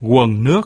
nguồn nước.